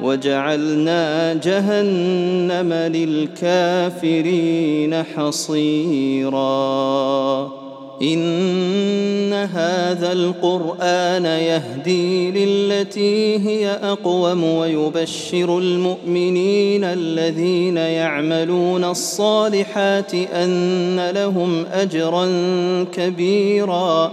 وجعلنا جهنم للكافرين حصيرا. إن هذا القرآن يهدي للتي هي أقوم ويبشر المؤمنين الذين يعملون الصالحات أن لهم أجرا كبيرا.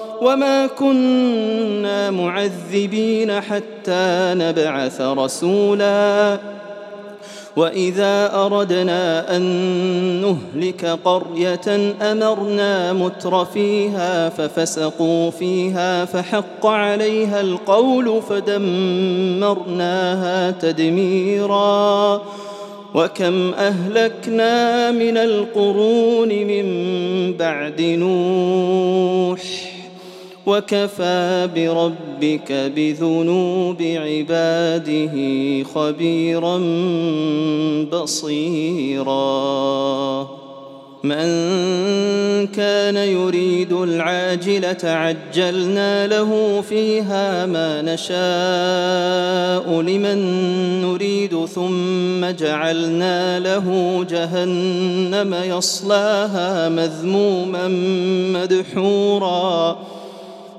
وما كنا معذبين حتى نبعث رسولا واذا اردنا ان نهلك قريه امرنا متر فيها ففسقوا فيها فحق عليها القول فدمرناها تدميرا وكم اهلكنا من القرون من بعد نوح وكفى بربك بذنوب عباده خبيرا بصيرا. من كان يريد العاجلة عجلنا له فيها ما نشاء لمن نريد ثم جعلنا له جهنم يصلاها مذموما مدحورا.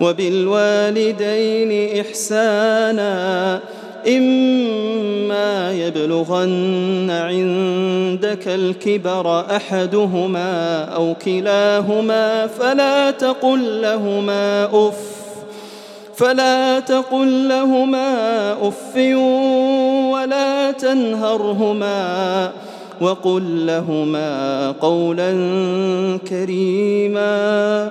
وبالوالدين إحسانا إما يبلغن عندك الكبر أحدهما أو كلاهما فلا تقل لهما أف فلا تقل لهما أف ولا تنهرهما وقل لهما قولا كريما.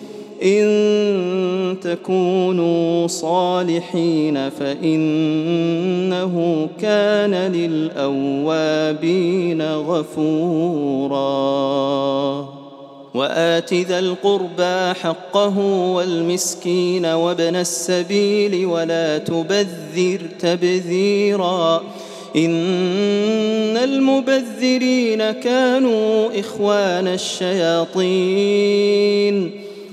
إن تكونوا صالحين فإنه كان للأوابين غفورا. وآت ذا القربى حقه والمسكين وابن السبيل ولا تبذر تبذيرا. إن المبذرين كانوا إخوان الشياطين.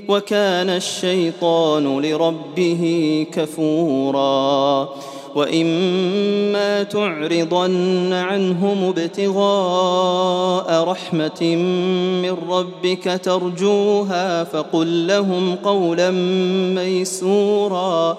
وكان الشيطان لربه كفورا وإما تعرضن عنهم ابتغاء رحمة من ربك ترجوها فقل لهم قولا ميسورا